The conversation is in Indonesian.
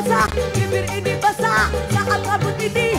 basah. Bibir ini basah. Saat rambut ini